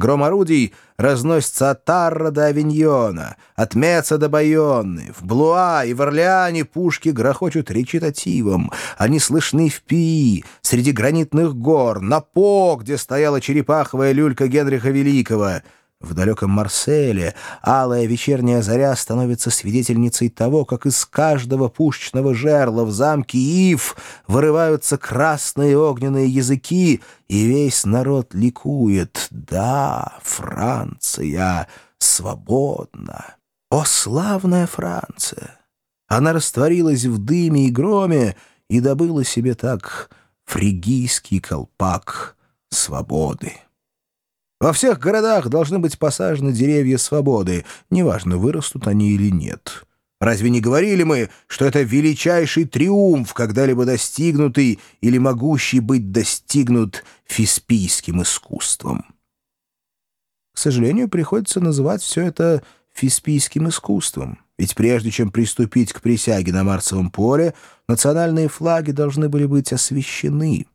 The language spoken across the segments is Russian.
Гром орудий разносится от Тарра до Авиньона, от Меца до Байонны. В Блуа и в Орлеане пушки грохочут речитативом. Они слышны в Пи, среди гранитных гор, на По, где стояла черепаховая люлька Генриха Великого — в далеком Марселе алая вечерняя заря становится свидетельницей того, как из каждого пушечного жерла в замке Ив вырываются красные огненные языки, и весь народ ликует. Да, Франция свободна. О, славная Франция! Она растворилась в дыме и громе и добыла себе так фригийский колпак свободы. Во всех городах должны быть посажены деревья свободы, неважно, вырастут они или нет. Разве не говорили мы, что это величайший триумф, когда-либо достигнутый или могущий быть достигнут фиспийским искусством? К сожалению, приходится называть все это фиспийским искусством. Ведь прежде чем приступить к присяге на Марсовом поле, национальные флаги должны были быть освящены.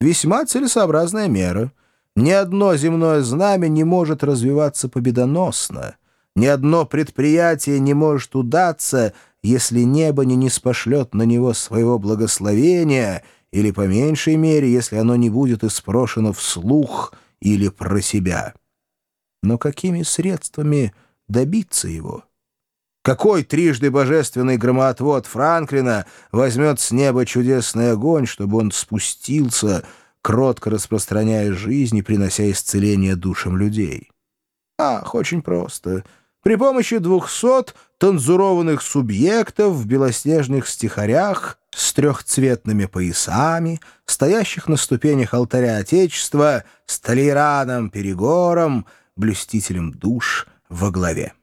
Весьма целесообразная мера — ни одно земное знамя не может развиваться победоносно. Ни одно предприятие не может удаться, если небо не ниспошлет на него своего благословения, или, по меньшей мере, если оно не будет испрошено вслух или про себя. Но какими средствами добиться его? Какой трижды божественный громоотвод Франклина возьмет с неба чудесный огонь, чтобы он спустился — кротко распространяя жизнь и принося исцеление душам людей. Ах, очень просто. При помощи двухсот танзурованных субъектов в белоснежных стихарях с трехцветными поясами, стоящих на ступенях алтаря Отечества, с Толераном Перегором, блюстителем душ во главе.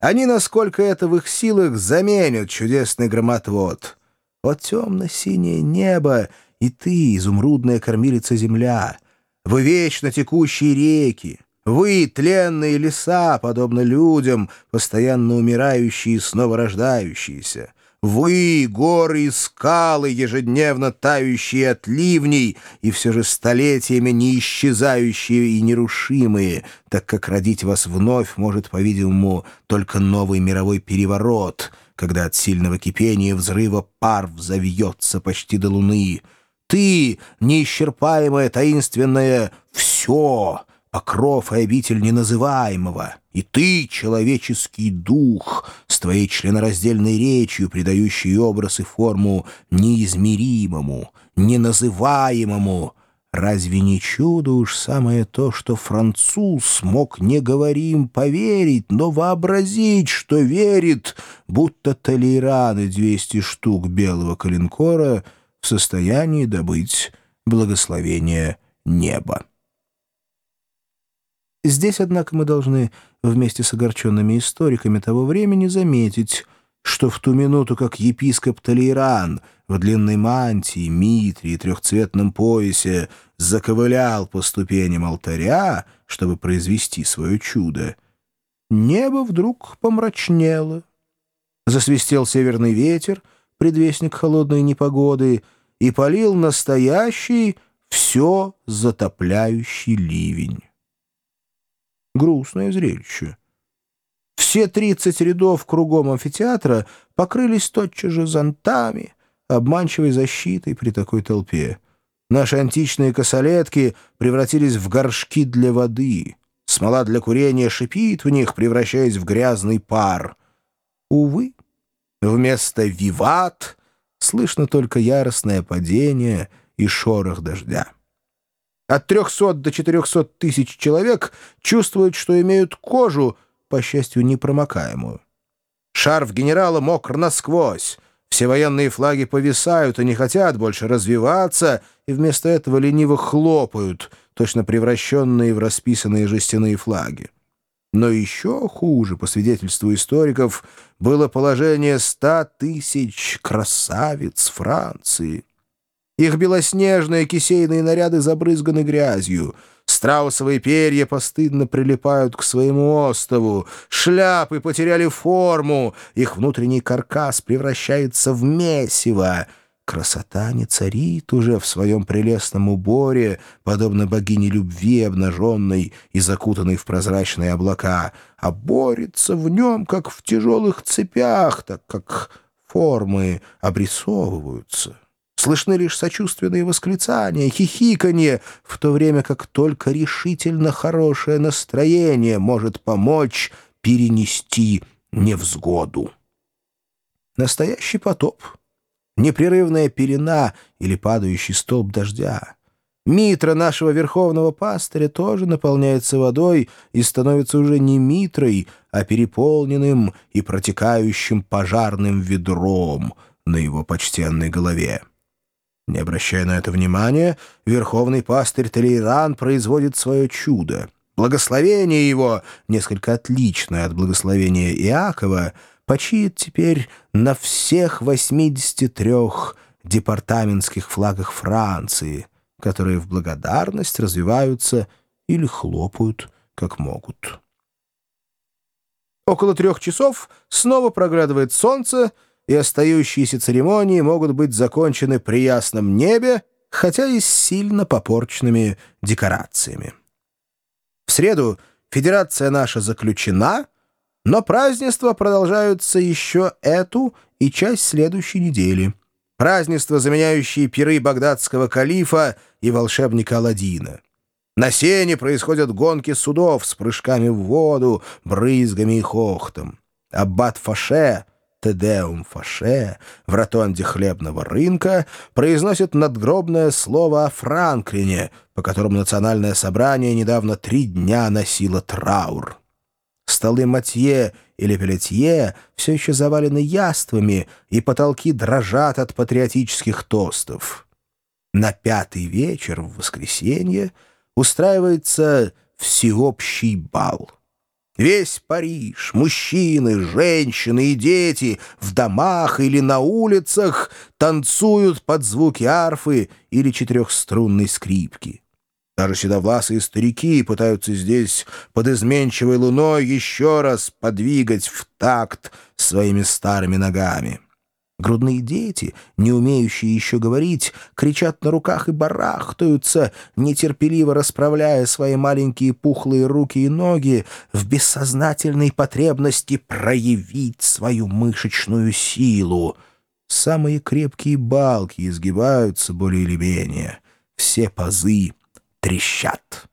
Они, насколько это в их силах, заменят чудесный громотвод. Вот темно-синее небо — и ты, изумрудная кормилица земля, вы вечно текущие реки, вы, тленные леса, подобно людям, постоянно умирающие и снова рождающиеся, вы, горы и скалы, ежедневно тающие от ливней и все же столетиями не исчезающие и нерушимые, так как родить вас вновь может, по-видимому, только новый мировой переворот, когда от сильного кипения взрыва пар взовьется почти до луны — ты, неисчерпаемое таинственное «все», покров и обитель неназываемого, и ты, человеческий дух, с твоей членораздельной речью, придающий образ и форму неизмеримому, неназываемому. Разве не чудо уж самое то, что француз мог не говорим поверить, но вообразить, что верит, будто толераны двести штук белого калинкора — состоянии добыть благословение неба. Здесь, однако, мы должны вместе с огорченными историками того времени заметить, что в ту минуту, как епископ Толейран в длинной мантии, митре и трехцветном поясе заковылял по ступеням алтаря, чтобы произвести свое чудо, небо вдруг помрачнело. Засвистел северный ветер — предвестник холодной непогоды, и полил настоящий, все затопляющий ливень. Грустное зрелище. Все тридцать рядов кругом амфитеатра покрылись тотчас же зонтами, обманчивой защитой при такой толпе. Наши античные косолетки превратились в горшки для воды. Смола для курения шипит в них, превращаясь в грязный пар. Увы, Вместо «виват» слышно только яростное падение и шорох дождя. От 300 до 400 тысяч человек чувствуют, что имеют кожу, по счастью, непромокаемую. Шарф генерала мокр насквозь. Все военные флаги повисают и не хотят больше развиваться, и вместо этого лениво хлопают, точно превращенные в расписанные жестяные флаги. Но еще хуже, по свидетельству историков, было положение ста тысяч красавиц Франции. Их белоснежные кисейные наряды забрызганы грязью, страусовые перья постыдно прилипают к своему остову, шляпы потеряли форму, их внутренний каркас превращается в месиво. Красота не царит уже в своем прелестном уборе, подобно богине любви, обнаженной и закутанной в прозрачные облака, а борется в нем, как в тяжелых цепях, так как формы обрисовываются. Слышны лишь сочувственные восклицания, хихиканье, в то время как только решительно хорошее настроение может помочь перенести невзгоду. Настоящий потоп, непрерывная пелена или падающий столб дождя. Митра нашего верховного пастыря тоже наполняется водой и становится уже не митрой, а переполненным и протекающим пожарным ведром на его почтенной голове. Не обращая на это внимания, верховный пастырь Толейран производит свое чудо. Благословение его, несколько отличное от благословения Иакова, почиет теперь на всех 83 департаментских флагах Франции, которые в благодарность развиваются или хлопают, как могут. Около трех часов снова проглядывает солнце, и остающиеся церемонии могут быть закончены при ясном небе, хотя и с сильно попорченными декорациями. В среду федерация наша заключена, но празднества продолжаются еще эту и часть следующей недели. Празднества, заменяющие пиры багдадского калифа и волшебника Аладдина. На сене происходят гонки судов с прыжками в воду, брызгами и хохтом. Аббат Фаше — «Тедеум Фаше» в ротонде хлебного рынка произносит надгробное слово о Франклине, по которому национальное собрание недавно три дня носило траур. Столы Матье или Пелетье все еще завалены яствами, и потолки дрожат от патриотических тостов. На пятый вечер в воскресенье устраивается всеобщий бал. Весь Париж, мужчины, женщины и дети в домах или на улицах танцуют под звуки арфы или четырехструнной скрипки. Даже седовласые старики пытаются здесь под изменчивой луной еще раз подвигать в такт своими старыми ногами. Грудные дети, не умеющие еще говорить, кричат на руках и барахтаются, нетерпеливо расправляя свои маленькие пухлые руки и ноги в бессознательной потребности проявить свою мышечную силу. Самые крепкие балки изгибаются более или менее. Все пазы трещат.